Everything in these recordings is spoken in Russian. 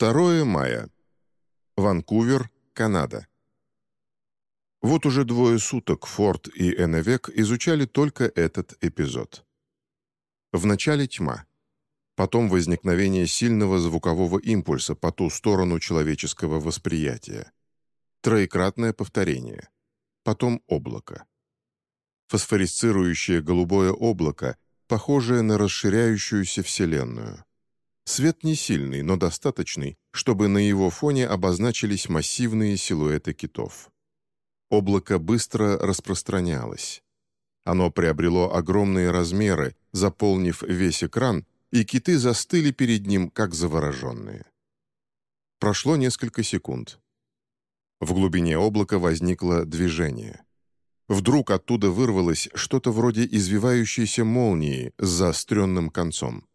2 мая. Ванкувер, Канада. Вот уже двое суток Форд и Эннвек изучали только этот эпизод. Вначале тьма. Потом возникновение сильного звукового импульса по ту сторону человеческого восприятия. Троекратное повторение. Потом облако. Фосфорисцирующее голубое облако, похожее на расширяющуюся Вселенную. Свет не сильный, но достаточный, чтобы на его фоне обозначились массивные силуэты китов. Облако быстро распространялось. Оно приобрело огромные размеры, заполнив весь экран, и киты застыли перед ним, как завороженные. Прошло несколько секунд. В глубине облака возникло движение. Вдруг оттуда вырвалось что-то вроде извивающейся молнии с заостренным концом.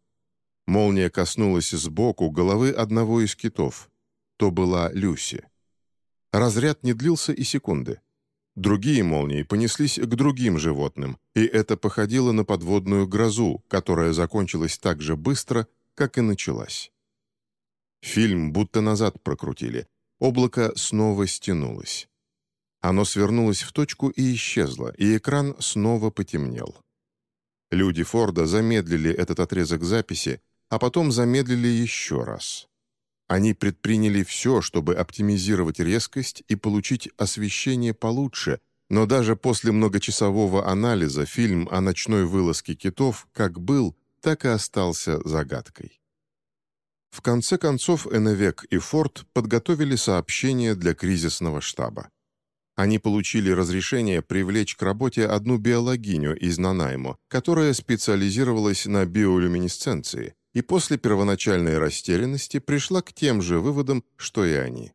Молния коснулась сбоку головы одного из китов. То была Люси. Разряд не длился и секунды. Другие молнии понеслись к другим животным, и это походило на подводную грозу, которая закончилась так же быстро, как и началась. Фильм будто назад прокрутили. Облако снова стянулось. Оно свернулось в точку и исчезло, и экран снова потемнел. Люди Форда замедлили этот отрезок записи, а потом замедлили еще раз. Они предприняли все, чтобы оптимизировать резкость и получить освещение получше, но даже после многочасового анализа фильм о ночной вылазке китов как был, так и остался загадкой. В конце концов Эннвек и Форд подготовили сообщение для кризисного штаба. Они получили разрешение привлечь к работе одну биологиню из Нанаймо, которая специализировалась на биолюминесценции, и после первоначальной растерянности пришла к тем же выводам, что и они.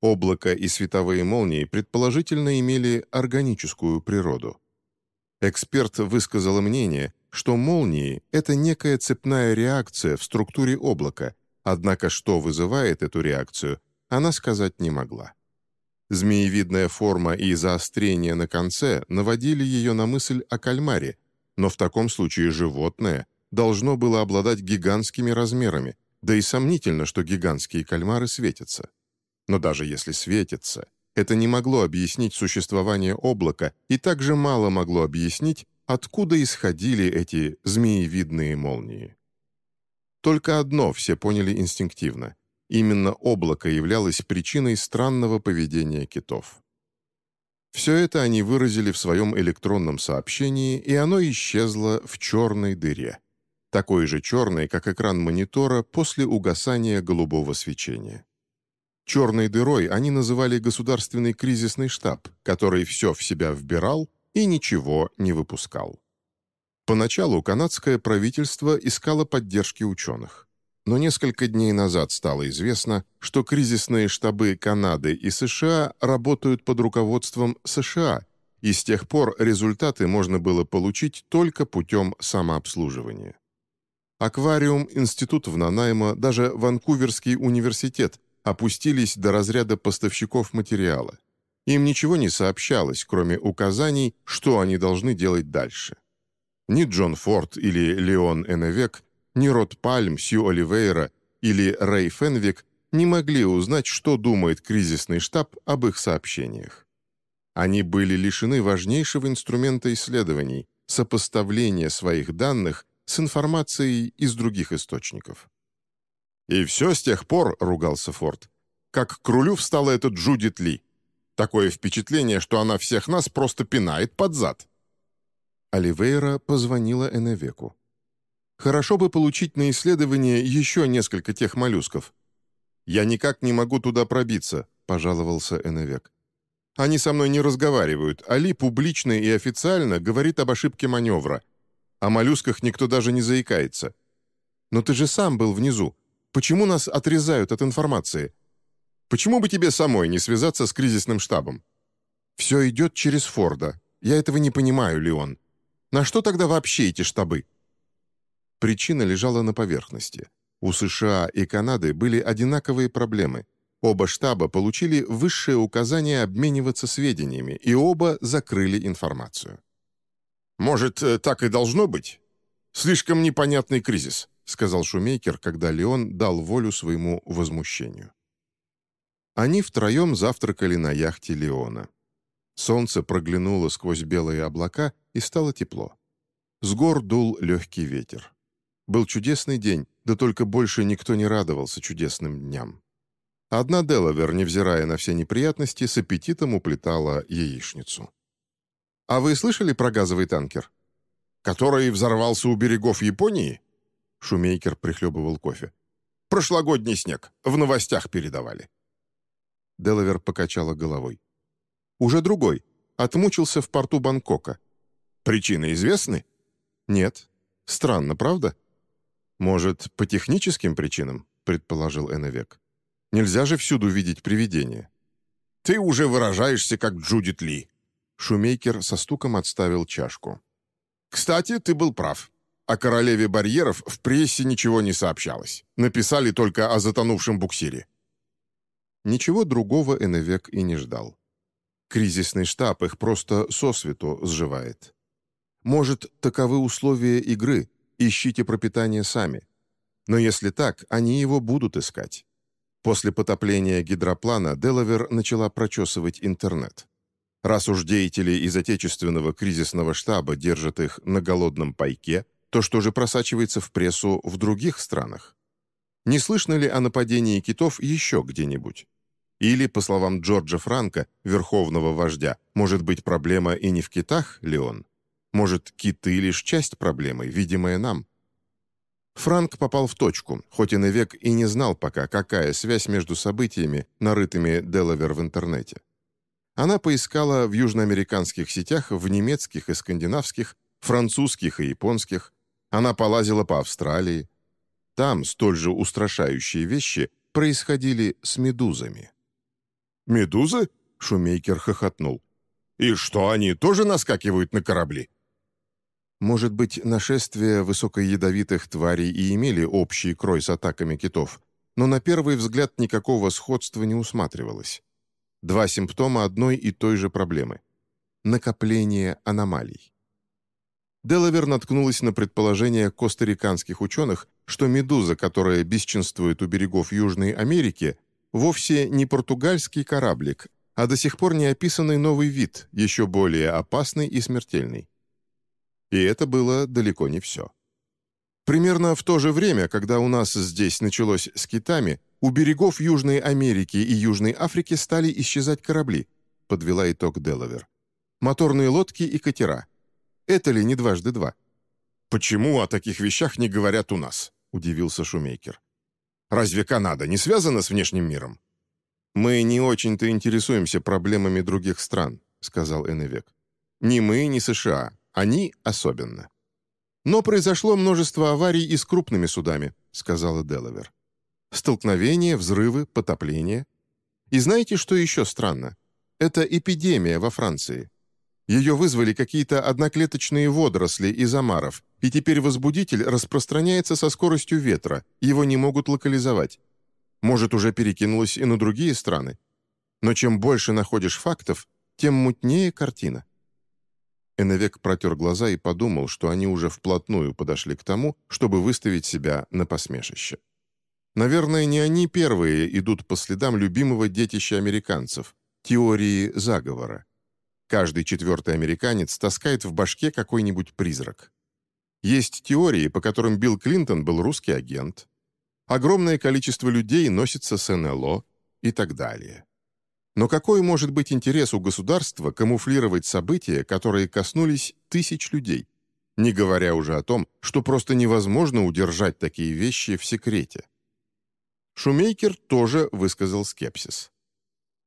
Облако и световые молнии предположительно имели органическую природу. Эксперт высказал мнение, что молнии — это некая цепная реакция в структуре облака, однако что вызывает эту реакцию, она сказать не могла. Змеевидная форма и заострение на конце наводили ее на мысль о кальмаре, но в таком случае животное должно было обладать гигантскими размерами, да и сомнительно, что гигантские кальмары светятся. Но даже если светятся, это не могло объяснить существование облака и также мало могло объяснить, откуда исходили эти змеевидные молнии. Только одно все поняли инстинктивно. Именно облако являлось причиной странного поведения китов. Все это они выразили в своем электронном сообщении, и оно исчезло в черной дыре. Такой же черной, как экран монитора после угасания голубого свечения. Черной дырой они называли государственный кризисный штаб, который все в себя вбирал и ничего не выпускал. Поначалу канадское правительство искало поддержки ученых но несколько дней назад стало известно, что кризисные штабы Канады и США работают под руководством США, и с тех пор результаты можно было получить только путем самообслуживания. Аквариум, институт в Нанаймо, даже Ванкуверский университет опустились до разряда поставщиков материала. Им ничего не сообщалось, кроме указаний, что они должны делать дальше. Ни Джон Форд или Леон Эннвек ни Рот Пальм, Сью Оливейра или Рэй Фенвик не могли узнать, что думает кризисный штаб об их сообщениях. Они были лишены важнейшего инструмента исследований – сопоставления своих данных с информацией из других источников. «И все с тех пор», — ругался Форд, — «как к рулю встала эта Джудит Ли. Такое впечатление, что она всех нас просто пинает под зад». Оливейра позвонила Эневеку. Хорошо бы получить на исследование еще несколько тех моллюсков. «Я никак не могу туда пробиться», — пожаловался Эннвек. «Они со мной не разговаривают, Али публично и официально говорит об ошибке маневра. О моллюсках никто даже не заикается. Но ты же сам был внизу. Почему нас отрезают от информации? Почему бы тебе самой не связаться с кризисным штабом? Все идет через Форда. Я этого не понимаю, Леон. На что тогда вообще эти штабы?» Причина лежала на поверхности. У США и Канады были одинаковые проблемы. Оба штаба получили высшее указание обмениваться сведениями, и оба закрыли информацию. «Может, э, так и должно быть? Слишком непонятный кризис. сказал Шумейкер, когда Леон дал волю своему возмущению. Они втроем завтракали на яхте Леона. Солнце проглянуло сквозь белые облака, и стало тепло. С гор дул легкий ветер. Был чудесный день, да только больше никто не радовался чудесным дням. Одна Делавер, невзирая на все неприятности, с аппетитом уплетала яичницу. «А вы слышали про газовый танкер?» «Который взорвался у берегов Японии?» Шумейкер прихлебывал кофе. «Прошлогодний снег. В новостях передавали». Делавер покачала головой. «Уже другой. Отмучился в порту Бангкока». «Причины известны?» «Нет. Странно, правда?» «Может, по техническим причинам?» — предположил Эннвек. «Нельзя же всюду видеть привидения». «Ты уже выражаешься, как Джудит Ли». Шумейкер со стуком отставил чашку. «Кстати, ты был прав. О королеве барьеров в прессе ничего не сообщалось. Написали только о затонувшем буксире. Ничего другого Эннвек и не ждал. Кризисный штаб их просто сосвету сживает. Может, таковы условия игры, ищите пропитание сами. Но если так, они его будут искать. После потопления гидроплана Делавер начала прочесывать интернет. Раз уж деятели из отечественного кризисного штаба держат их на голодном пайке, то что же просачивается в прессу в других странах? Не слышно ли о нападении китов еще где-нибудь? Или, по словам Джорджа Франка, верховного вождя, может быть проблема и не в китах, Леон? Может, киты лишь часть проблемы, видимая нам? Франк попал в точку, хоть и навек и не знал пока, какая связь между событиями, нарытыми Делавер в интернете. Она поискала в южноамериканских сетях, в немецких и скандинавских, французских и японских. Она полазила по Австралии. Там столь же устрашающие вещи происходили с медузами. «Медузы?» — Шумейкер хохотнул. «И что, они тоже наскакивают на корабли?» Может быть, нашествия высокоядовитых тварей и имели общий крой с атаками китов, но на первый взгляд никакого сходства не усматривалось. Два симптома одной и той же проблемы. Накопление аномалий. Делавер наткнулась на предположение костариканских ученых, что медуза, которая бесчинствует у берегов Южной Америки, вовсе не португальский кораблик, а до сих пор не описанный новый вид, еще более опасный и смертельный. И это было далеко не все. Примерно в то же время, когда у нас здесь началось с китами, у берегов Южной Америки и Южной Африки стали исчезать корабли, подвела итог Делавер. Моторные лодки и катера. Это ли не дважды два? «Почему о таких вещах не говорят у нас?» — удивился Шумейкер. Разве Канада не связана с внешним миром?» «Мы не очень-то интересуемся проблемами других стран», — сказал Эннвек. «Ни мы, ни США. Они особенно». «Но произошло множество аварий и с крупными судами», — сказала Делавер. «Столкновения, взрывы, потопления. И знаете, что еще странно? Это эпидемия во Франции. Ее вызвали какие-то одноклеточные водоросли из омаров, и теперь возбудитель распространяется со скоростью ветра, его не могут локализовать. Может, уже перекинулось и на другие страны. Но чем больше находишь фактов, тем мутнее картина. Эновек протер глаза и подумал, что они уже вплотную подошли к тому, чтобы выставить себя на посмешище. Наверное, не они первые идут по следам любимого детища американцев — теории заговора. Каждый четвертый американец таскает в башке какой-нибудь призрак. Есть теории, по которым Билл Клинтон был русский агент. Огромное количество людей носится с НЛО и так далее. Но какой может быть интерес у государства камуфлировать события, которые коснулись тысяч людей? Не говоря уже о том, что просто невозможно удержать такие вещи в секрете. Шумейкер тоже высказал скепсис.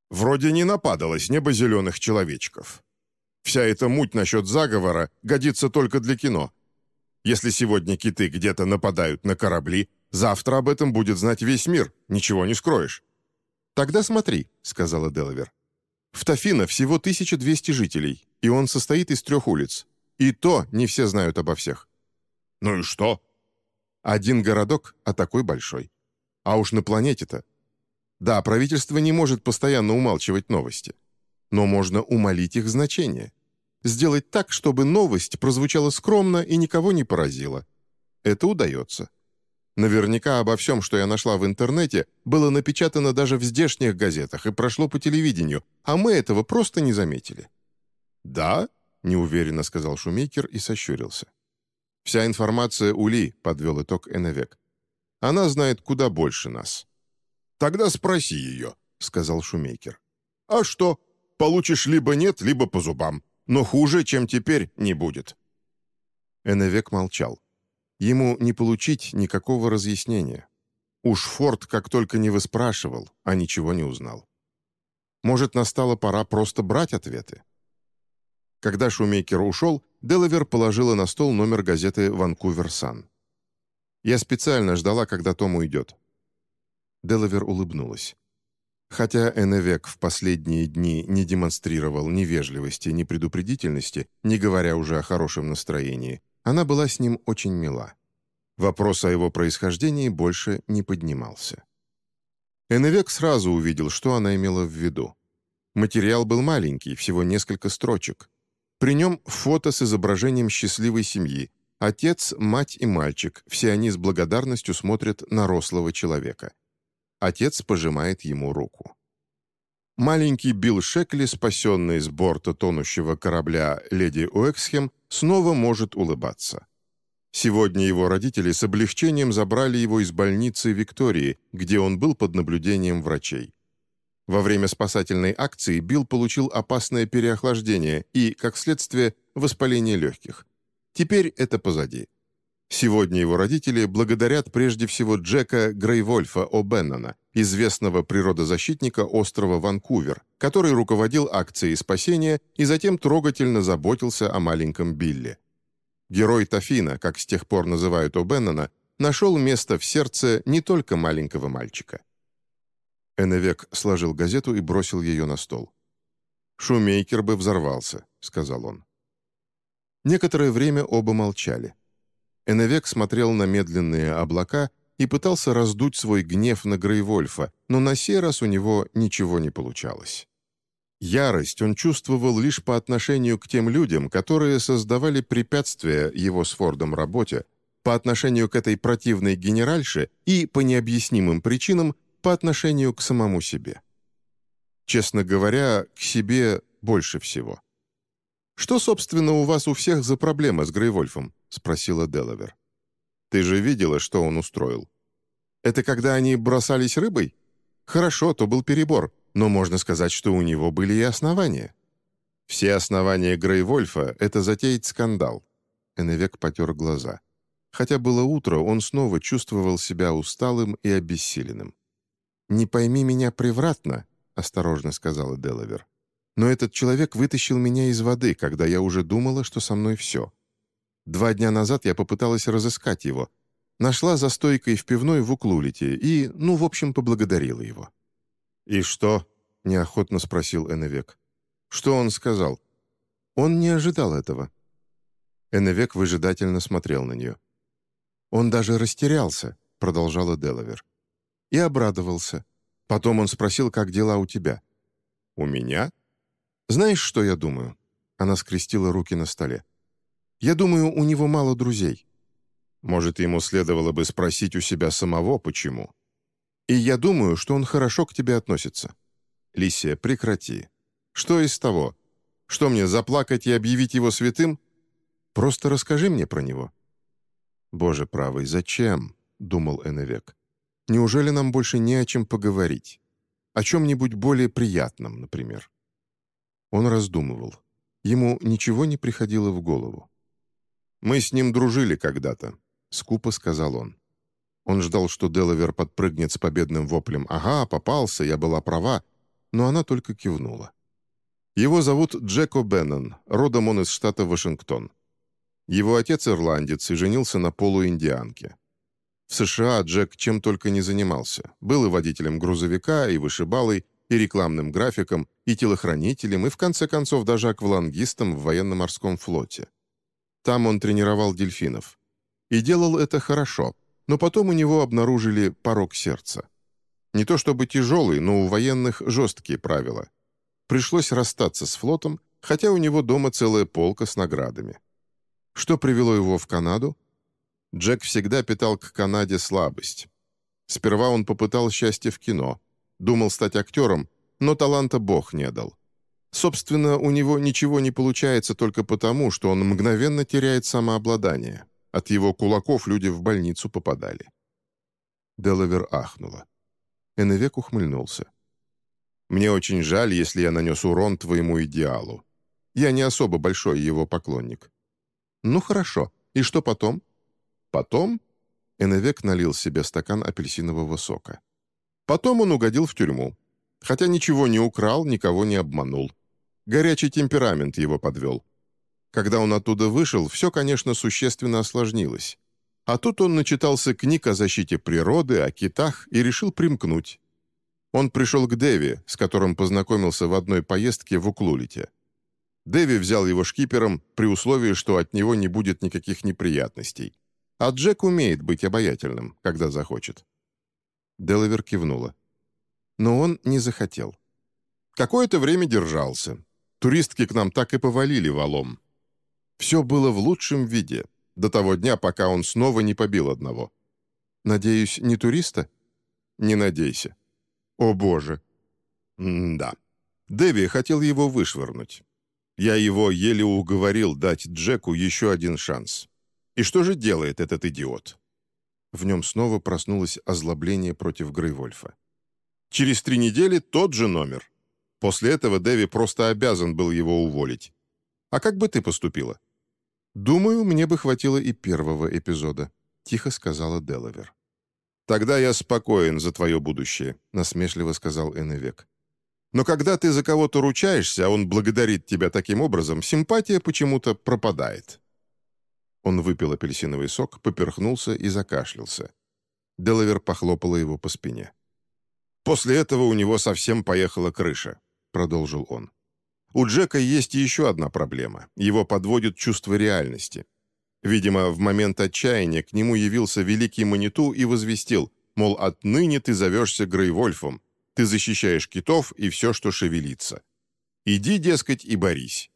Вроде не нападало с неба зеленых человечков. Вся эта муть насчет заговора годится только для кино. Если сегодня киты где-то нападают на корабли, завтра об этом будет знать весь мир, ничего не скроешь». «Тогда смотри», — сказала Делавер. «В Тафино всего 1200 жителей, и он состоит из трех улиц. И то не все знают обо всех». «Ну и что?» «Один городок, а такой большой. А уж на планете-то да, правительство не может постоянно умалчивать новости. Но можно умолить их значение. Сделать так, чтобы новость прозвучала скромно и никого не поразила. Это удается. Наверняка обо всем, что я нашла в интернете, было напечатано даже в здешних газетах и прошло по телевидению, а мы этого просто не заметили». «Да?» — неуверенно сказал Шумейкер и сощурился. «Вся информация у Ли», — подвел итог Эневек. «Она знает куда больше нас». «Тогда спроси ее», — сказал Шумейкер. «А что? Получишь либо нет, либо по зубам. Но хуже, чем теперь, не будет». Эневек молчал. Ему не получить никакого разъяснения. Уж Форд как только не выспрашивал, а ничего не узнал. Может, настала пора просто брать ответы? Когда Шумейкер ушел, Делавер положила на стол номер газеты «Ванкувер Сан». «Я специально ждала, когда Том уйдет». Делавер улыбнулась. Хотя Эннвек в последние дни не демонстрировал ни вежливости, ни предупредительности, не говоря уже о хорошем настроении, она была с ним очень мила. Вопрос о его происхождении больше не поднимался. Эннвек сразу увидел, что она имела в виду. Материал был маленький, всего несколько строчек. При нем фото с изображением счастливой семьи. Отец, мать и мальчик, все они с благодарностью смотрят на рослого человека. Отец пожимает ему руку. Маленький Билл Шекли, спасенный с борта тонущего корабля «Леди Уэксхем», снова может улыбаться. Сегодня его родители с облегчением забрали его из больницы Виктории, где он был под наблюдением врачей. Во время спасательной акции Билл получил опасное переохлаждение и, как следствие, воспаление легких. Теперь это позади. Сегодня его родители благодарят прежде всего Джека Грейвольфа О'Беннона, известного природозащитника острова Ванкувер, который руководил акцией спасения и затем трогательно заботился о маленьком Билле. Герой Тафина, как с тех пор называют О'Беннона, нашел место в сердце не только маленького мальчика. Эннвек сложил газету и бросил ее на стол. «Шумейкер бы взорвался», — сказал он. Некоторое время оба молчали. Эннвек смотрел на медленные облака и пытался раздуть свой гнев на Грейвольфа, но на сей раз у него ничего не получалось. Ярость он чувствовал лишь по отношению к тем людям, которые создавали препятствия его с Фордом работе, по отношению к этой противной генеральше и, по необъяснимым причинам, по отношению к самому себе. Честно говоря, к себе больше всего. «Что, собственно, у вас у всех за проблема с Грейвольфом?» — спросила Делавер. «Ты же видела, что он устроил. Это когда они бросались рыбой? Хорошо, то был перебор, но можно сказать, что у него были и основания. Все основания Грейвольфа — это затеять скандал». Эннвек потер глаза. Хотя было утро, он снова чувствовал себя усталым и обессиленным. «Не пойми меня превратно», — осторожно сказала Делавер. Но этот человек вытащил меня из воды, когда я уже думала, что со мной все. Два дня назад я попыталась разыскать его. Нашла за стойкой в пивной в Уклулите и, ну, в общем, поблагодарила его. «И что?» — неохотно спросил Эннвек. «Что он сказал?» Он не ожидал этого. Эннвек выжидательно смотрел на нее. «Он даже растерялся», — продолжала Делавер. «И обрадовался. Потом он спросил, как дела у тебя». «У меня?» «Знаешь, что я думаю?» Она скрестила руки на столе. «Я думаю, у него мало друзей». «Может, ему следовало бы спросить у себя самого, почему?» «И я думаю, что он хорошо к тебе относится». «Лисия, прекрати. Что из того? Что мне, заплакать и объявить его святым? Просто расскажи мне про него». «Боже правый, зачем?» — думал Эннвек. «Неужели нам больше не о чем поговорить? О чем-нибудь более приятном, например?» Он раздумывал. Ему ничего не приходило в голову. «Мы с ним дружили когда-то», — скупо сказал он. Он ждал, что Делавер подпрыгнет с победным воплем «Ага, попался, я была права», но она только кивнула. Его зовут Джеко Беннон, родом он из штата Вашингтон. Его отец ирландец и женился на полуиндианке. В США Джек чем только не занимался. Был и водителем грузовика, и вышибалой, и рекламным графиком, и телохранителем, и в конце концов даже аквалангистом в военно-морском флоте. Там он тренировал дельфинов. И делал это хорошо, но потом у него обнаружили порог сердца. Не то чтобы тяжелый, но у военных жесткие правила. Пришлось расстаться с флотом, хотя у него дома целая полка с наградами. Что привело его в Канаду? Джек всегда питал к Канаде слабость. Сперва он попытал счастье в кино, думал стать актером, но таланта Бог не дал. Собственно, у него ничего не получается только потому, что он мгновенно теряет самообладание. От его кулаков люди в больницу попадали. Делавер ахнула. Эннвек ухмыльнулся. «Мне очень жаль, если я нанес урон твоему идеалу. Я не особо большой его поклонник». «Ну хорошо. И что потом?» «Потом?» Эннвек налил себе стакан апельсинового сока. «Потом он угодил в тюрьму. Хотя ничего не украл, никого не обманул. Горячий темперамент его подвел. Когда он оттуда вышел, все, конечно, существенно осложнилось. А тут он начитался книг о защите природы, о китах и решил примкнуть. Он пришел к Дэви, с которым познакомился в одной поездке в Уклулите. Дэви взял его шкипером при условии, что от него не будет никаких неприятностей. А Джек умеет быть обаятельным, когда захочет. Делавер кивнула. Но он не захотел. Какое-то время держался. Туристки к нам так и повалили валом. Все было в лучшем виде, до того дня, пока он снова не побил одного. Надеюсь, не туриста? Не надейся. О, боже. М да. Дэви хотел его вышвырнуть. Я его еле уговорил дать Джеку еще один шанс. И что же делает этот идиот? В нем снова проснулось озлобление против Грейвольфа. Через три недели тот же номер. После этого Дэви просто обязан был его уволить. А как бы ты поступила? «Думаю, мне бы хватило и первого эпизода», — тихо сказала Делавер. «Тогда я спокоен за твое будущее», — насмешливо сказал Эннвек. «Но когда ты за кого-то ручаешься, а он благодарит тебя таким образом, симпатия почему-то пропадает». Он выпил апельсиновый сок, поперхнулся и закашлялся. Делавер похлопала его по спине. «После этого у него совсем поехала крыша», — продолжил он. У Джека есть еще одна проблема. Его подводит чувство реальности. Видимо, в момент отчаяния к нему явился великий Маниту и возвестил, мол, отныне ты зовешься Грейвольфом, ты защищаешь китов и все, что шевелится. Иди, дескать, и борись.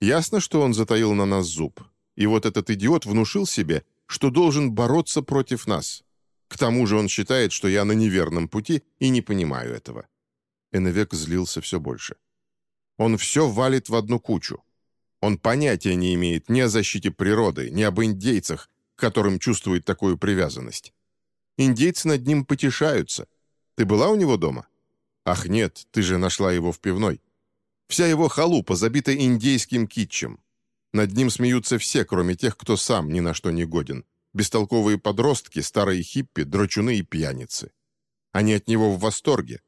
Ясно, что он затаил на нас зуб. И вот этот идиот внушил себе, что должен бороться против нас. К тому же он считает, что я на неверном пути и не понимаю этого. Эннвек злился все больше. Он все валит в одну кучу. Он понятия не имеет ни о защите природы, ни об индейцах, к которым чувствует такую привязанность. Индейцы над ним потешаются. Ты была у него дома? Ах нет, ты же нашла его в пивной. Вся его халупа забита индейским китчем. Над ним смеются все, кроме тех, кто сам ни на что не годен. Бестолковые подростки, старые хиппи, драчуны и пьяницы. Они от него в восторге.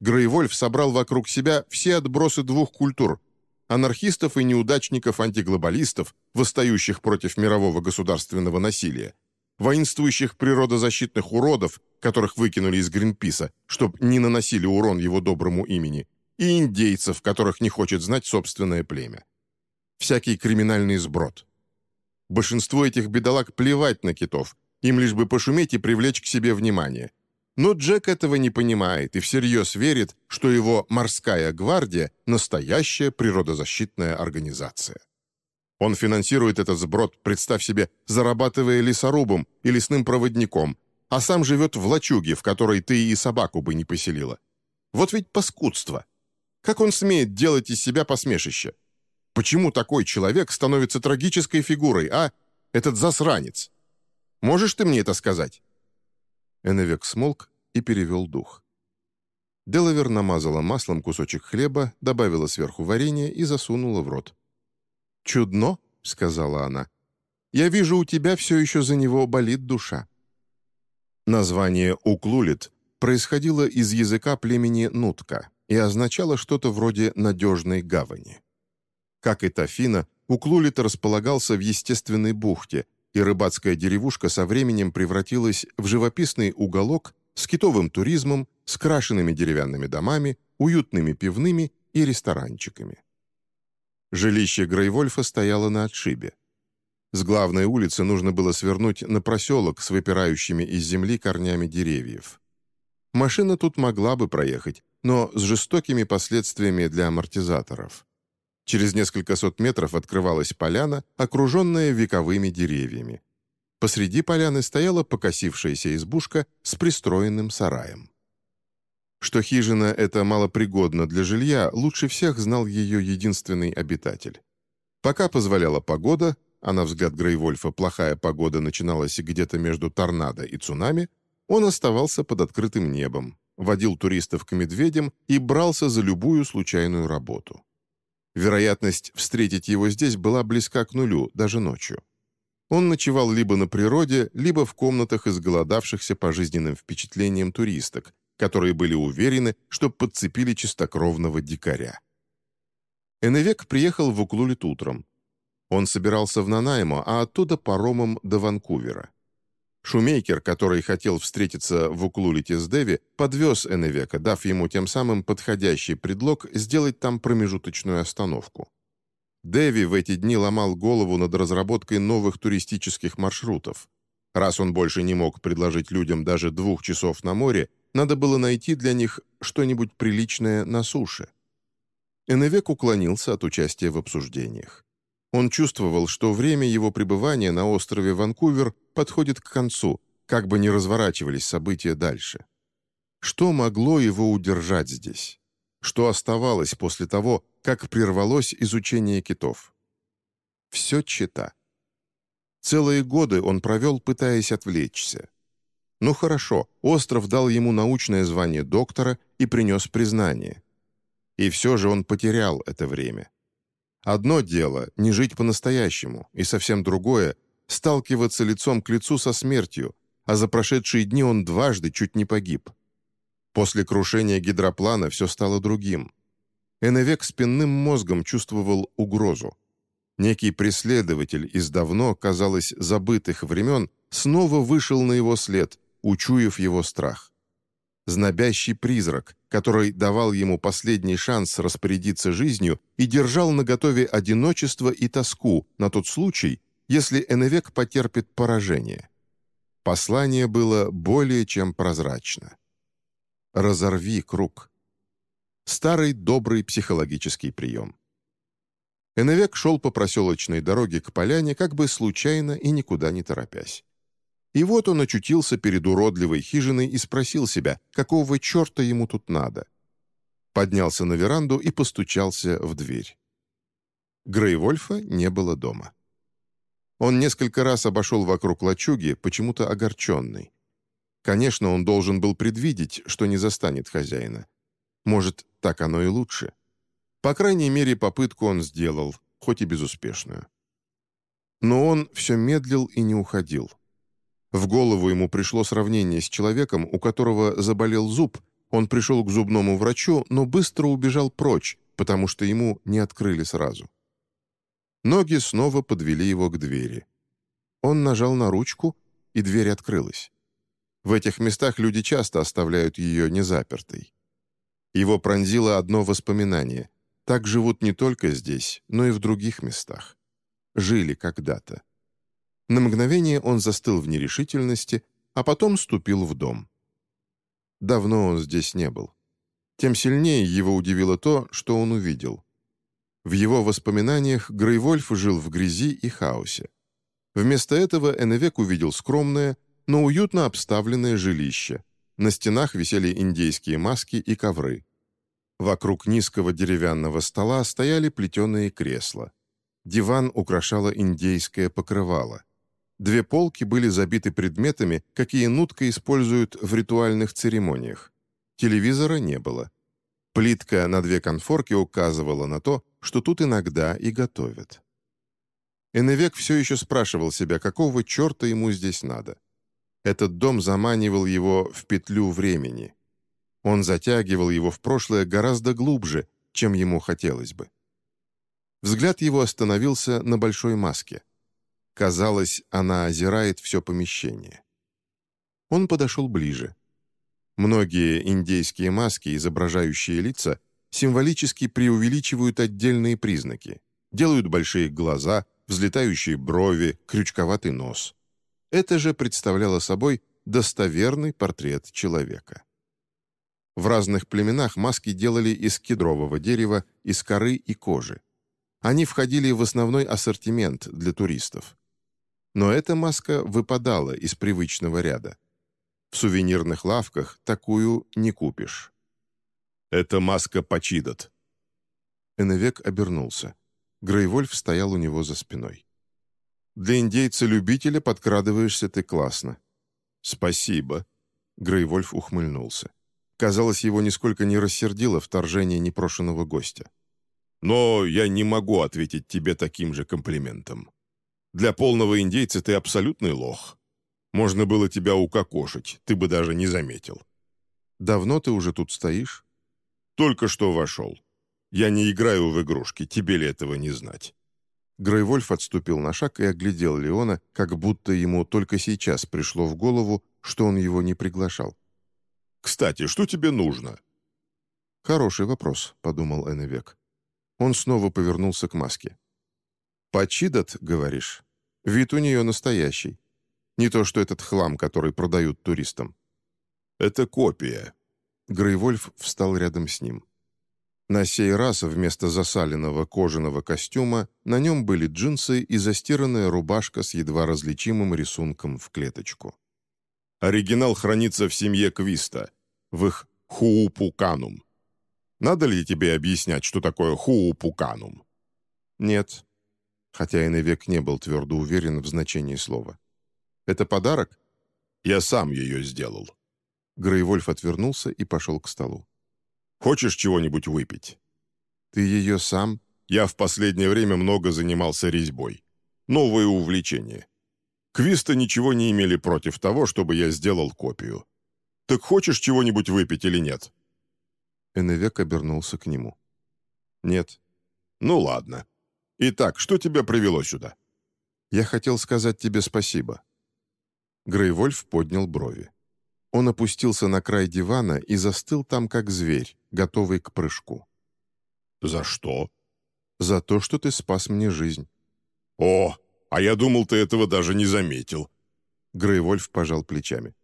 Грейвольф собрал вокруг себя все отбросы двух культур – анархистов и неудачников-антиглобалистов, восстающих против мирового государственного насилия, воинствующих природозащитных уродов, которых выкинули из Гринписа, чтобы не наносили урон его доброму имени, и индейцев, которых не хочет знать собственное племя. Всякий криминальный сброд. Большинство этих бедолаг плевать на китов, им лишь бы пошуметь и привлечь к себе внимание. Но Джек этого не понимает и всерьез верит, что его «морская гвардия» — настоящая природозащитная организация. Он финансирует этот сброд, представь себе, зарабатывая лесорубом и лесным проводником, а сам живет в лачуге, в которой ты и собаку бы не поселила. Вот ведь паскудство. Как он смеет делать из себя посмешище? Почему такой человек становится трагической фигурой, а, этот засранец? Можешь ты мне это сказать?» Эннвек смолк и перевел дух. Делавер намазала маслом кусочек хлеба, добавила сверху варенье и засунула в рот. «Чудно», — сказала она. «Я вижу, у тебя все еще за него болит душа». Название «Уклулит» происходило из языка племени Нутка и означало что-то вроде «надежной гавани». Как и Тафина, Уклулит располагался в естественной бухте, и рыбацкая деревушка со временем превратилась в живописный уголок с китовым туризмом, с деревянными домами, уютными пивными и ресторанчиками. Жилище Грейвольфа стояло на отшибе. С главной улицы нужно было свернуть на проселок с выпирающими из земли корнями деревьев. Машина тут могла бы проехать, но с жестокими последствиями для амортизаторов. Через несколько сот метров открывалась поляна, окруженная вековыми деревьями. Посреди поляны стояла покосившаяся избушка с пристроенным сараем. Что хижина эта малопригодна для жилья, лучше всех знал ее единственный обитатель. Пока позволяла погода, а на взгляд Грейвольфа плохая погода начиналась где-то между торнадо и цунами, он оставался под открытым небом, водил туристов к медведям и брался за любую случайную работу. Вероятность встретить его здесь была близка к нулю, даже ночью. Он ночевал либо на природе, либо в комнатах изголодавшихся по жизненным впечатлениям туристок, которые были уверены, что подцепили чистокровного дикаря. Эневек приехал в Уклулит утром. Он собирался в Нанаймо, а оттуда паромом до Ванкувера. Шумейкер, который хотел встретиться в Уклулите с Деви, подвез Эневека, дав ему тем самым подходящий предлог сделать там промежуточную остановку. Дэви в эти дни ломал голову над разработкой новых туристических маршрутов. Раз он больше не мог предложить людям даже двух часов на море, надо было найти для них что-нибудь приличное на суше. Эневек уклонился от участия в обсуждениях. Он чувствовал, что время его пребывания на острове Ванкувер подходит к концу, как бы ни разворачивались события дальше. Что могло его удержать здесь? Что оставалось после того, как прервалось изучение китов? Все чита. Целые годы он провел, пытаясь отвлечься. Ну хорошо, остров дал ему научное звание доктора и принес признание. И все же он потерял это время. Одно дело — не жить по-настоящему, и совсем другое — сталкиваться лицом к лицу со смертью, а за прошедшие дни он дважды чуть не погиб. После крушения гидроплана все стало другим. Эневек спинным мозгом чувствовал угрозу. Некий преследователь из давно, казалось, забытых времен снова вышел на его след, учуяв его страх. Знобящий призрак, который давал ему последний шанс распорядиться жизнью и держал наготове одиночество и тоску на тот случай, если Эневек потерпит поражение. Послание было более чем прозрачно. «Разорви круг». Старый добрый психологический прием. Эневек шел по проселочной дороге к поляне как бы случайно и никуда не торопясь. И вот он очутился перед уродливой хижиной и спросил себя, какого черта ему тут надо. Поднялся на веранду и постучался в дверь. Грейвольфа не было дома. Он несколько раз обошел вокруг лачуги, почему-то огорченный. Конечно, он должен был предвидеть, что не застанет хозяина. Может, так оно и лучше. По крайней мере, попытку он сделал, хоть и безуспешную. Но он все медлил и не уходил. В голову ему пришло сравнение с человеком, у которого заболел зуб, он пришел к зубному врачу, но быстро убежал прочь, потому что ему не открыли сразу. Ноги снова подвели его к двери. Он нажал на ручку, и дверь открылась. В этих местах люди часто оставляют ее незапертой. Его пронзило одно воспоминание. Так живут не только здесь, но и в других местах. Жили когда-то. На мгновение он застыл в нерешительности, а потом ступил в дом. Давно он здесь не был. Тем сильнее его удивило то, что он увидел. В его воспоминаниях Грейвольф жил в грязи и хаосе. Вместо этого Эневек увидел скромное, но уютно обставленное жилище. На стенах висели индейские маски и ковры. Вокруг низкого деревянного стола стояли плетеные кресла. Диван украшало индейское покрывало. Две полки были забиты предметами, какие нутка используют в ритуальных церемониях. Телевизора не было. Плитка на две конфорки указывала на то, что тут иногда и готовят. Эневек все еще спрашивал себя, какого черта ему здесь надо. Этот дом заманивал его в петлю времени. Он затягивал его в прошлое гораздо глубже, чем ему хотелось бы. Взгляд его остановился на большой маске. Казалось, она озирает все помещение. Он подошел ближе. Многие индейские маски, изображающие лица, символически преувеличивают отдельные признаки, делают большие глаза, взлетающие брови, крючковатый нос. Это же представляло собой достоверный портрет человека. В разных племенах маски делали из кедрового дерева, из коры и кожи. Они входили в основной ассортимент для туристов. Но эта маска выпадала из привычного ряда. В сувенирных лавках такую не купишь. «Это маска Пачидот». Эннвек обернулся. Грейвольф стоял у него за спиной. «Для индейца-любителя подкрадываешься ты классно». «Спасибо», — Грейвольф ухмыльнулся. Казалось, его нисколько не рассердило вторжение непрошенного гостя. «Но я не могу ответить тебе таким же комплиментом. Для полного индейца ты абсолютный лох. Можно было тебя укокошить, ты бы даже не заметил». «Давно ты уже тут стоишь?» «Только что вошел. Я не играю в игрушки, тебе ли этого не знать?» Грейвольф отступил на шаг и оглядел Леона, как будто ему только сейчас пришло в голову, что он его не приглашал. «Кстати, что тебе нужно?» «Хороший вопрос», — подумал Эннвек. Он снова повернулся к маске. «Почидат, говоришь? Вид у нее настоящий. Не то, что этот хлам, который продают туристам». «Это копия». Грейвольф встал рядом с ним. На сей раз вместо засаленного кожаного костюма на нем были джинсы и застиранная рубашка с едва различимым рисунком в клеточку. «Оригинал хранится в семье Квиста, в их хуупуканум. Надо ли тебе объяснять, что такое хуупуканум?» «Нет», хотя Иневек не был твердо уверен в значении слова. «Это подарок?» «Я сам ее сделал». Грейвольф отвернулся и пошел к столу. Хочешь чего-нибудь выпить?» «Ты ее сам?» «Я в последнее время много занимался резьбой. Новое увлечение. Квиста ничего не имели против того, чтобы я сделал копию. Так хочешь чего-нибудь выпить или нет?» Эннвек обернулся к нему. «Нет». «Ну ладно. Итак, что тебя привело сюда?» «Я хотел сказать тебе спасибо». Грейвольф поднял брови. Он опустился на край дивана и застыл там, как зверь, готовый к прыжку. «За что?» «За то, что ты спас мне жизнь». «О, а я думал, ты этого даже не заметил». Грейвольф пожал плечами.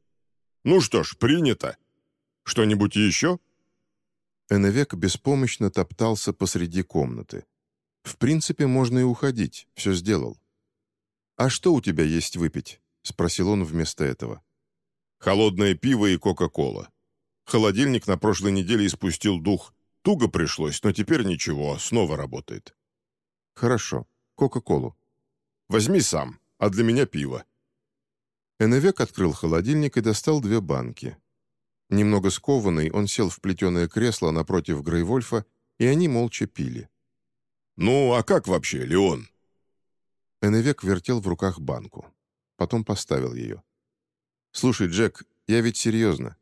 «Ну что ж, принято. Что-нибудь еще?» Эннвек беспомощно топтался посреди комнаты. «В принципе, можно и уходить, все сделал». «А что у тебя есть выпить?» — спросил он вместо этого. Холодное пиво и Кока-Кола. Холодильник на прошлой неделе испустил дух. Туго пришлось, но теперь ничего, снова работает. Хорошо. Кока-Колу. Возьми сам, а для меня пиво. Эннвек открыл холодильник и достал две банки. Немного скованный, он сел в плетеное кресло напротив Грейвольфа, и они молча пили. «Ну, а как вообще, Леон?» Эннвек вертел в руках банку. Потом поставил ее. «Слушай, Джек, я ведь серьезно.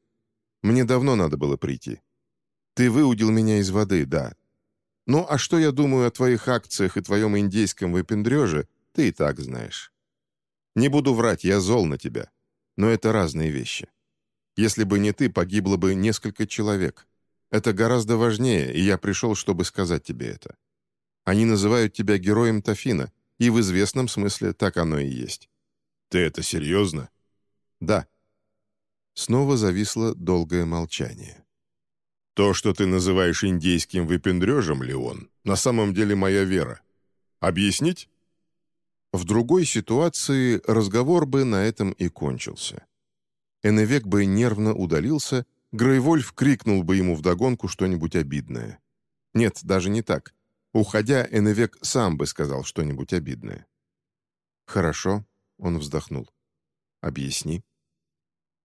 Мне давно надо было прийти. Ты выудил меня из воды, да. Ну, а что я думаю о твоих акциях и твоем индейском выпендреже, ты и так знаешь. Не буду врать, я зол на тебя. Но это разные вещи. Если бы не ты, погибло бы несколько человек. Это гораздо важнее, и я пришел, чтобы сказать тебе это. Они называют тебя героем Тафина, и в известном смысле так оно и есть. Ты это серьезно? «Да». Снова зависло долгое молчание. «То, что ты называешь индейским выпендрежем, Леон, на самом деле моя вера. Объяснить?» В другой ситуации разговор бы на этом и кончился. Эннвек бы нервно удалился, Грейвольф крикнул бы ему вдогонку что-нибудь обидное. Нет, даже не так. Уходя, Эннвек сам бы сказал что-нибудь обидное. «Хорошо», — он вздохнул. «Объясни».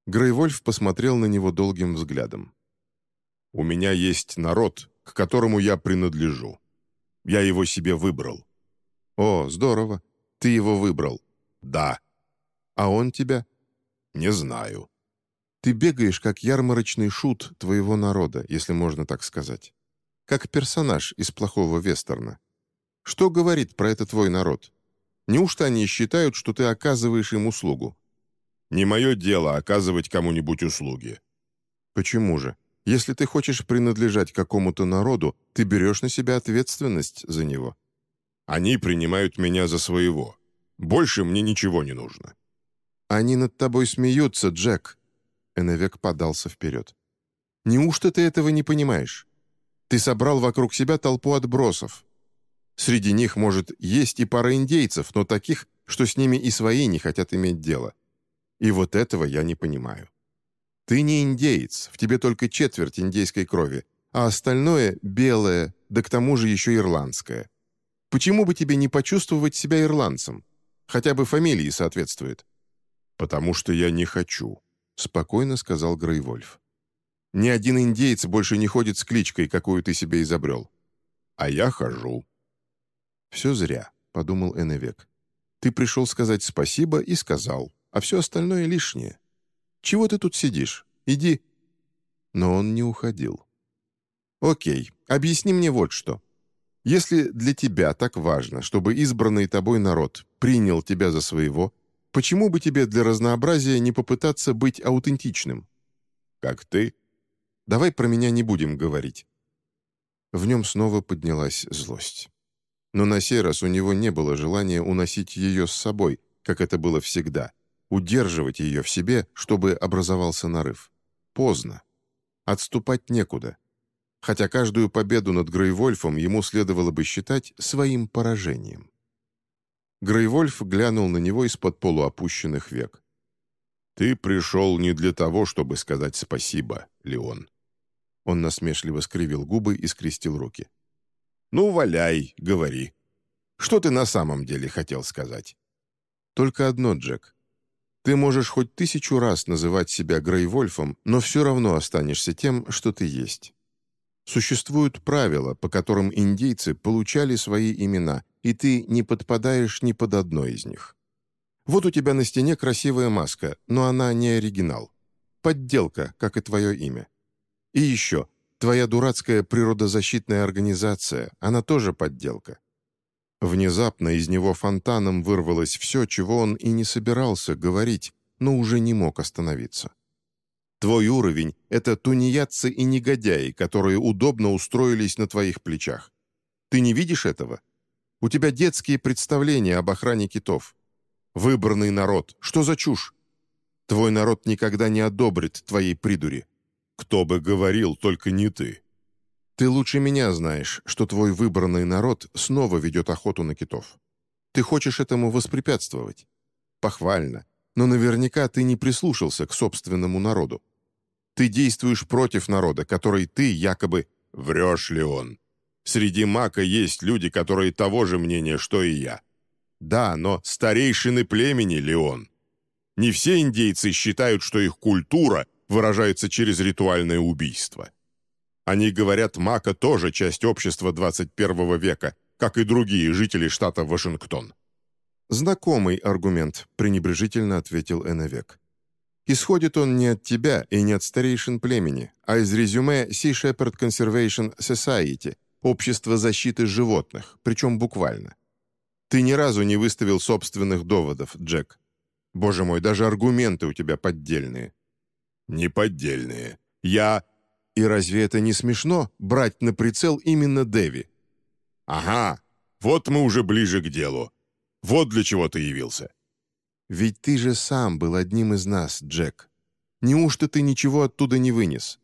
Грейвольф посмотрел на него долгим взглядом. «У меня есть народ, к которому я принадлежу. Я его себе выбрал». «О, здорово. Ты его выбрал». «Да». «А он тебя?» «Не знаю». «Ты бегаешь, как ярмарочный шут твоего народа, если можно так сказать. Как персонаж из плохого вестерна. Что говорит про это твой народ? Неужто они считают, что ты оказываешь им услугу?» Не мое дело оказывать кому-нибудь услуги». «Почему же? Если ты хочешь принадлежать какому-то народу, ты берешь на себя ответственность за него». «Они принимают меня за своего. Больше мне ничего не нужно». «Они над тобой смеются, Джек!» Эннвек подался вперед. «Неужто ты этого не понимаешь? Ты собрал вокруг себя толпу отбросов. Среди них, может, есть и пара индейцев, но таких, что с ними и свои не хотят иметь дело. И вот этого я не понимаю. Ты не индеец, в тебе только четверть индейской крови, а остальное — белое, да к тому же еще ирландское. Почему бы тебе не почувствовать себя ирландцем? Хотя бы фамилии соответствует». «Потому что я не хочу», — спокойно сказал Грейвольф. «Ни один индейец больше не ходит с кличкой, какую ты себе изобрел». «А я хожу». «Все зря», — подумал Эннвек. «Ты пришел сказать спасибо и сказал, а все остальное лишнее. Чего ты тут сидишь? Иди». Но он не уходил. «Окей, объясни мне вот что. Если для тебя так важно, чтобы избранный тобой народ принял тебя за своего, почему бы тебе для разнообразия не попытаться быть аутентичным? Как ты? Давай про меня не будем говорить». В нем снова поднялась злость. Но на сей раз у него не было желания уносить ее с собой, как это было всегда, удерживать ее в себе, чтобы образовался нарыв. Поздно. Отступать некуда хотя каждую победу над Грейвольфом ему следовало бы считать своим поражением. Грейвольф глянул на него из-под полуопущенных век. «Ты пришел не для того, чтобы сказать спасибо, Леон». Он насмешливо скривил губы и скрестил руки. «Ну, валяй, говори. Что ты на самом деле хотел сказать?» «Только одно, Джек. Ты можешь хоть тысячу раз называть себя Грейвольфом, но все равно останешься тем, что ты есть. Существуют правила, по которым индейцы получали свои имена, и ты не подпадаешь ни под одно из них. Вот у тебя на стене красивая маска, но она не оригинал. Подделка, как и твое имя. И еще, твоя дурацкая природозащитная организация, она тоже подделка. Внезапно из него фонтаном вырвалось все, чего он и не собирался говорить, но уже не мог остановиться. Твой уровень — это тунеядцы и негодяи, которые удобно устроились на твоих плечах. Ты не видишь этого? У тебя детские представления об охране китов. Выбранный народ. Что за чушь? Твой народ никогда не одобрит твоей придури. Кто бы говорил, только не ты. Ты лучше меня знаешь, что твой выбранный народ снова ведет охоту на китов. Ты хочешь этому воспрепятствовать? Похвально но наверняка ты не прислушался к собственному народу. Ты действуешь против народа, который ты якобы... Врешь ли он? Среди мака есть люди, которые того же мнения, что и я. Да, но старейшины племени, Леон. Не все индейцы считают, что их культура выражается через ритуальное убийство. Они говорят, мака тоже часть общества 21 века, как и другие жители штата Вашингтон. «Знакомый аргумент», — пренебрежительно ответил Эннвек. «Исходит он не от тебя и не от старейшин племени, а из резюме Sea Shepherd Conservation Society, Общество защиты животных, причем буквально. Ты ни разу не выставил собственных доводов, Джек. Боже мой, даже аргументы у тебя поддельные». «Не поддельные. Я...» «И разве это не смешно, брать на прицел именно Дэви?» «Ага, вот мы уже ближе к делу. Вот для чего ты явился». «Ведь ты же сам был одним из нас, Джек. Неужто ты ничего оттуда не вынес?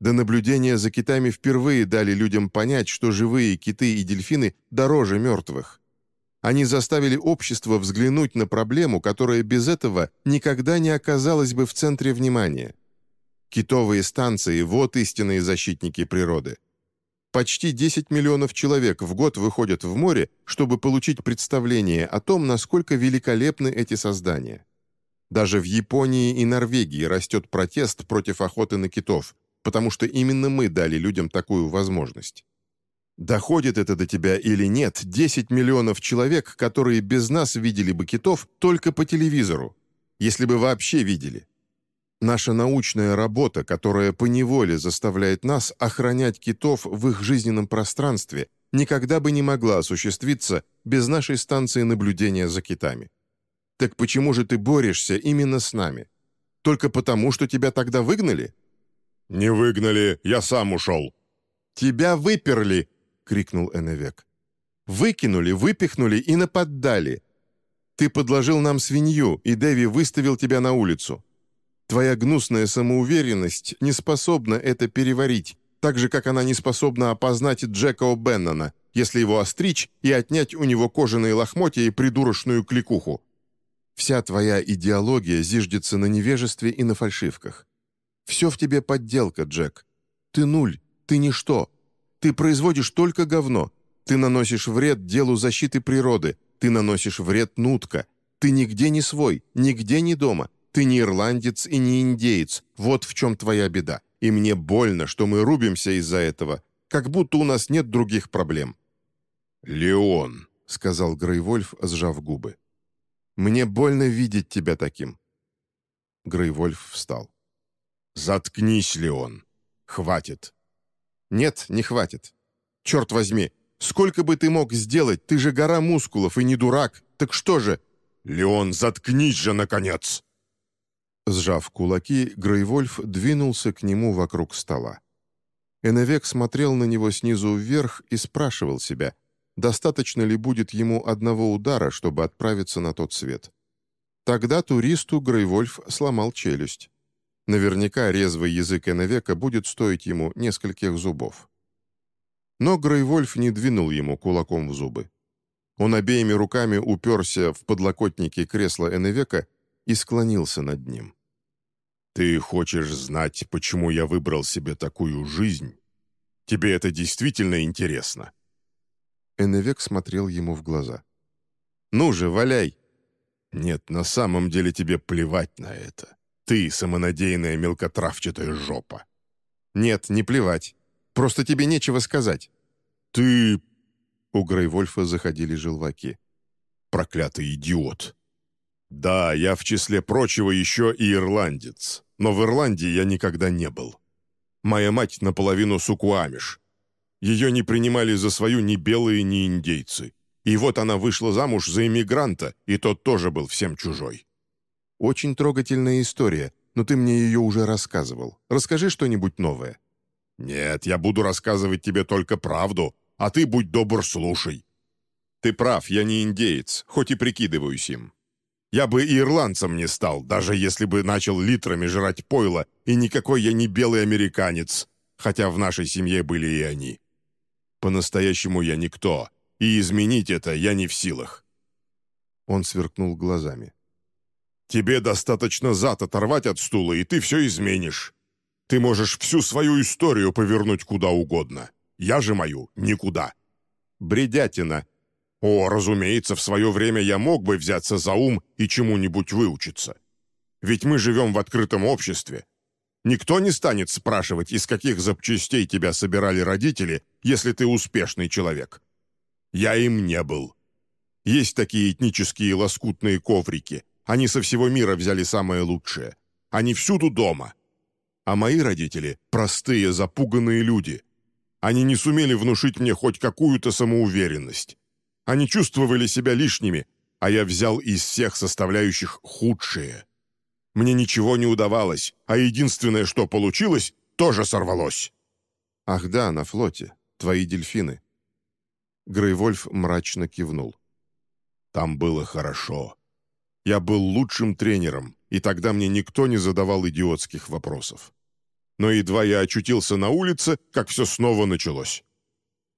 До наблюдения за китами впервые дали людям понять, что живые киты и дельфины дороже мертвых. Они заставили общество взглянуть на проблему, которая без этого никогда не оказалась бы в центре внимания. Китовые станции – вот истинные защитники природы. Почти 10 миллионов человек в год выходят в море, чтобы получить представление о том, насколько великолепны эти создания. Даже в Японии и Норвегии растет протест против охоты на китов, потому что именно мы дали людям такую возможность. Доходит это до тебя или нет, 10 миллионов человек, которые без нас видели бы китов только по телевизору, если бы вообще видели. Наша научная работа, которая поневоле заставляет нас охранять китов в их жизненном пространстве, никогда бы не могла осуществиться без нашей станции наблюдения за китами. Так почему же ты борешься именно с нами? Только потому, что тебя тогда выгнали?» «Не выгнали, я сам ушел». «Тебя выперли!» — крикнул Эннвек. «Выкинули, выпихнули и нападали. Ты подложил нам свинью, и Дэви выставил тебя на улицу. Твоя гнусная самоуверенность не способна это переварить, так же, как она не способна опознать Джека О'Беннона, если его остричь и отнять у него кожаные лохмотья и придурочную кликуху. Вся твоя идеология зиждется на невежестве и на фальшивках. Все в тебе подделка, Джек. Ты нуль, ты ничто. Ты производишь только говно. Ты наносишь вред делу защиты природы. Ты наносишь вред Нутка. Ты нигде не свой, нигде не дома. Ты не ирландец и не индеец. Вот в чем твоя беда и мне больно, что мы рубимся из-за этого, как будто у нас нет других проблем». «Леон», — сказал Грейвольф, сжав губы. «Мне больно видеть тебя таким». Грейвольф встал. «Заткнись, Леон. Хватит». «Нет, не хватит. Черт возьми, сколько бы ты мог сделать? Ты же гора мускулов и не дурак. Так что же?» «Леон, заткнись же, наконец!» Сжав кулаки, Грейвольф двинулся к нему вокруг стола. Эневек смотрел на него снизу вверх и спрашивал себя, достаточно ли будет ему одного удара, чтобы отправиться на тот свет. Тогда туристу Грейвольф сломал челюсть. Наверняка резвый язык Эневека будет стоить ему нескольких зубов. Но Грейвольф не двинул ему кулаком в зубы. Он обеими руками уперся в подлокотники кресла Эневека и склонился над ним. «Ты хочешь знать, почему я выбрал себе такую жизнь? Тебе это действительно интересно?» Эннвек смотрел ему в глаза. «Ну же, валяй!» «Нет, на самом деле тебе плевать на это. Ты самонадеянная мелкотравчатая жопа». «Нет, не плевать. Просто тебе нечего сказать». «Ты...» У Грейвольфа заходили желваки. «Проклятый идиот!» «Да, я в числе прочего еще и ирландец, но в Ирландии я никогда не был. Моя мать наполовину сукуамиш. Ее не принимали за свою ни белые, ни индейцы. И вот она вышла замуж за иммигранта, и тот тоже был всем чужой». «Очень трогательная история, но ты мне ее уже рассказывал. Расскажи что-нибудь новое». «Нет, я буду рассказывать тебе только правду, а ты будь добр, слушай». «Ты прав, я не индеец, хоть и прикидываюсь им. Я бы и ирландцем не стал, даже если бы начал литрами жрать пойло, и никакой я не белый американец, хотя в нашей семье были и они. По-настоящему я никто, и изменить это я не в силах». Он сверкнул глазами. «Тебе достаточно зад оторвать от стула, и ты все изменишь. Ты можешь всю свою историю повернуть куда угодно. Я же мою никуда». «Бредятина», о, разумеется, в свое время я мог бы взяться за ум и чему-нибудь выучиться. Ведь мы живем в открытом обществе. Никто не станет спрашивать, из каких запчастей тебя собирали родители, если ты успешный человек. Я им не был. Есть такие этнические лоскутные коврики. Они со всего мира взяли самое лучшее. Они всюду дома. А мои родители – простые, запуганные люди. Они не сумели внушить мне хоть какую-то самоуверенность. Они чувствовали себя лишними, а я взял из всех составляющих худшие. Мне ничего не удавалось, а единственное, что получилось, тоже сорвалось. «Ах да, на флоте. Твои дельфины». Грейвольф мрачно кивнул. «Там было хорошо. Я был лучшим тренером, и тогда мне никто не задавал идиотских вопросов. Но едва я очутился на улице, как все снова началось.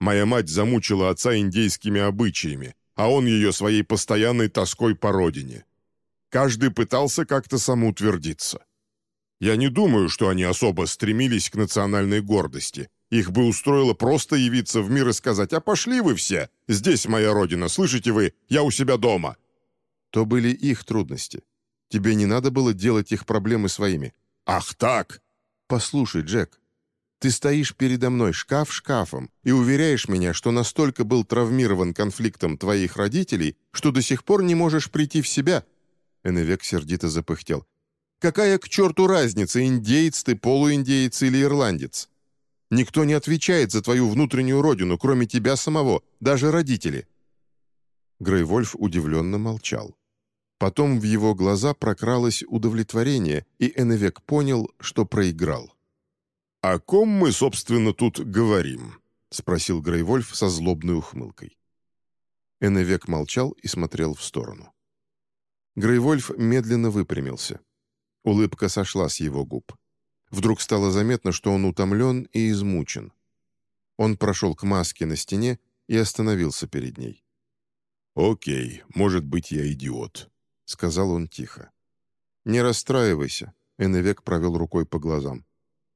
Моя мать замучила отца индейскими обычаями, а он ее своей постоянной тоской по родине. Каждый пытался как-то самоутвердиться. Я не думаю, что они особо стремились к национальной гордости. Их бы устроило просто явиться в мир и сказать «А пошли вы все! Здесь моя родина, слышите вы? Я у себя дома!» То были их трудности. Тебе не надо было делать их проблемы своими. «Ах так!» «Послушай, Джек, ты стоишь передо мной шкаф шкафом и уверяешь меня, что настолько был травмирован конфликтом твоих родителей, что до сих пор не можешь прийти в себя». Эневек сердито запыхтел. «Какая к черту разница, индеец ты, полуиндеец или ирландец? Никто не отвечает за твою внутреннюю родину, кроме тебя самого, даже родители». Грейвольф удивленно молчал. Потом в его глаза прокралось удовлетворение, и Эневек понял, что проиграл. «О ком мы, собственно, тут говорим?» — спросил Грейвольф со злобной ухмылкой. Эннвек молчал и смотрел в сторону. Грейвольф медленно выпрямился. Улыбка сошла с его губ. Вдруг стало заметно, что он утомлен и измучен. Он прошел к маске на стене и остановился перед ней. «Окей, может быть, я идиот», — сказал он тихо. «Не расстраивайся», — Эннвек провел рукой по глазам.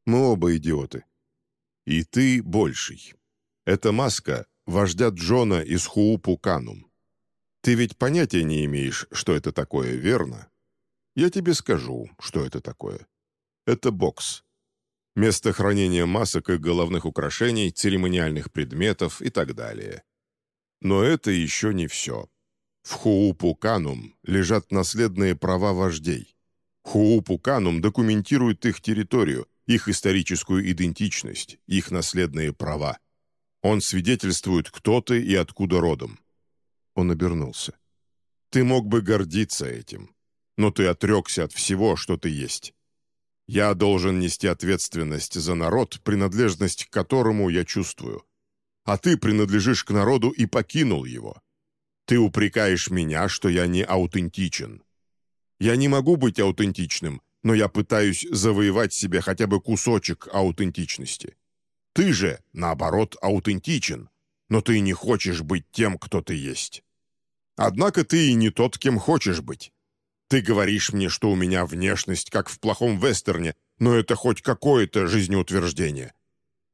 «Мы оба идиоты». «И ты больший. Эта маска — вождя Джона из Хуупу Канум. Ты ведь понятия не имеешь, что это такое, верно? Я тебе скажу, что это такое. Это бокс. Место хранения масок и головных украшений, церемониальных предметов и так далее. Но это еще не все. В Хуупуканум лежат наследные права вождей. Хуупуканум документирует их территорию, их историческую идентичность, их наследные права. Он свидетельствует, кто ты и откуда родом. Он обернулся. Ты мог бы гордиться этим, но ты отрекся от всего, что ты есть. Я должен нести ответственность за народ, принадлежность к которому я чувствую а ты принадлежишь к народу и покинул его. Ты упрекаешь меня, что я не аутентичен. Я не могу быть аутентичным, но я пытаюсь завоевать себе хотя бы кусочек аутентичности. Ты же, наоборот, аутентичен, но ты не хочешь быть тем, кто ты есть. Однако ты и не тот, кем хочешь быть. Ты говоришь мне, что у меня внешность, как в плохом вестерне, но это хоть какое-то жизнеутверждение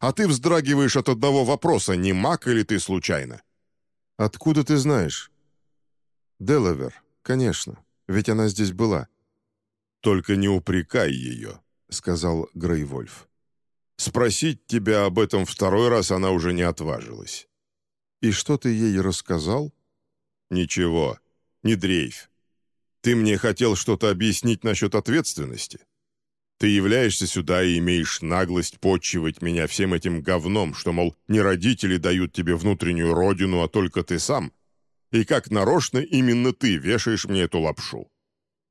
а ты вздрагиваешь от одного вопроса, не маг или ты случайно?» «Откуда ты знаешь?» «Делавер, конечно, ведь она здесь была». «Только не упрекай ее», — сказал Грейвольф. «Спросить тебя об этом второй раз она уже не отважилась». «И что ты ей рассказал?» «Ничего, не дрейфь. Ты мне хотел что-то объяснить насчет ответственности?» Ты являешься сюда и имеешь наглость подчивать меня всем этим говном, что, мол, не родители дают тебе внутреннюю родину, а только ты сам. И как нарочно именно ты вешаешь мне эту лапшу.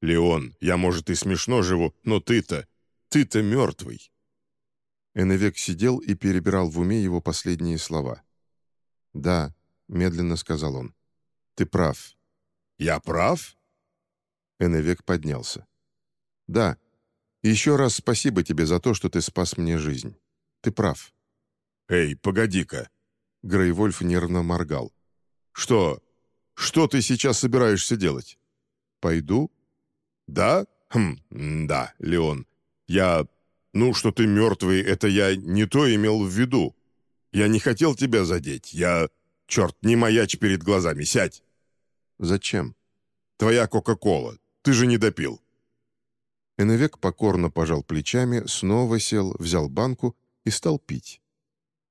Леон, я, может, и смешно живу, но ты-то, ты-то мертвый». Эннвек сидел и перебирал в уме его последние слова. «Да», — медленно сказал он, — «ты прав». «Я прав?» Эннвек поднялся. «Да, еще раз спасибо тебе за то, что ты спас мне жизнь. Ты прав». «Эй, погоди-ка!» Грейвольф нервно моргал. «Что? Что ты сейчас собираешься делать?» «Пойду?» «Да? Хм, да, Леон. Я... Ну, что ты мертвый, это я не то имел в виду. Я не хотел тебя задеть. Я... Черт, не маячь перед глазами, сядь!» «Зачем?» «Твоя Кока-Кола. Ты же не допил». Эновек покорно пожал плечами, снова сел, взял банку и стал пить.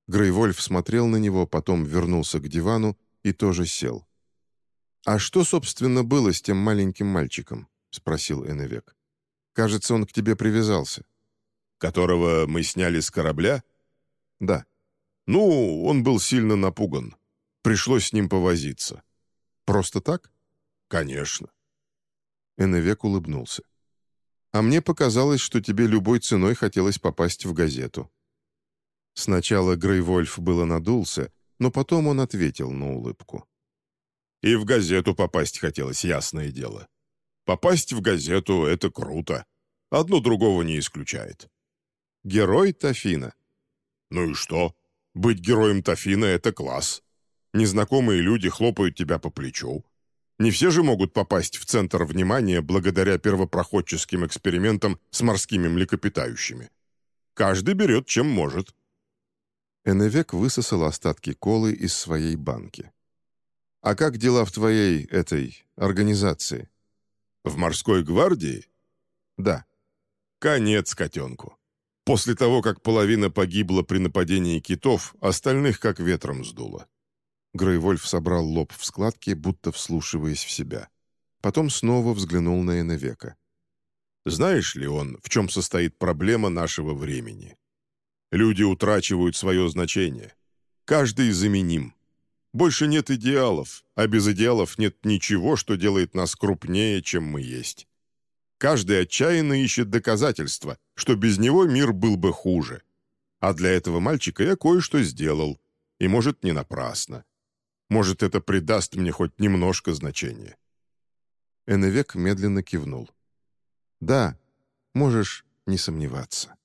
Грейвольф смотрел на него, потом вернулся к дивану и тоже сел. «А что, собственно, было с тем маленьким мальчиком?» — спросил Эневек. «Кажется, он к тебе привязался». «Которого мы сняли с корабля?» «Да». «Ну, он был сильно напуган. Пришлось с ним повозиться». «Просто так?» «Конечно». Эневек улыбнулся. А мне показалось, что тебе любой ценой хотелось попасть в газету». Сначала Грейвольф было надулся, но потом он ответил на улыбку. «И в газету попасть хотелось, ясное дело. Попасть в газету — это круто. Одно другого не исключает». «Герой Тафина». «Ну и что? Быть героем Тафина — это класс. Незнакомые люди хлопают тебя по плечу. Не все же могут попасть в центр внимания благодаря первопроходческим экспериментам с морскими млекопитающими. Каждый берет, чем может. Эневек высосал остатки колы из своей банки. «А как дела в твоей, этой, организации?» «В морской гвардии?» «Да». «Конец котенку. После того, как половина погибла при нападении китов, остальных как ветром сдуло. Грейвольф собрал лоб в складки, будто вслушиваясь в себя. Потом снова взглянул на Эневека. «Знаешь ли он, в чем состоит проблема нашего времени? Люди утрачивают свое значение. Каждый заменим. Больше нет идеалов, а без идеалов нет ничего, что делает нас крупнее, чем мы есть. Каждый отчаянно ищет доказательства, что без него мир был бы хуже. А для этого мальчика я кое-что сделал, и, может, не напрасно. Может, это придаст мне хоть немножко значения». Эннвек медленно кивнул. «Да, можешь не сомневаться».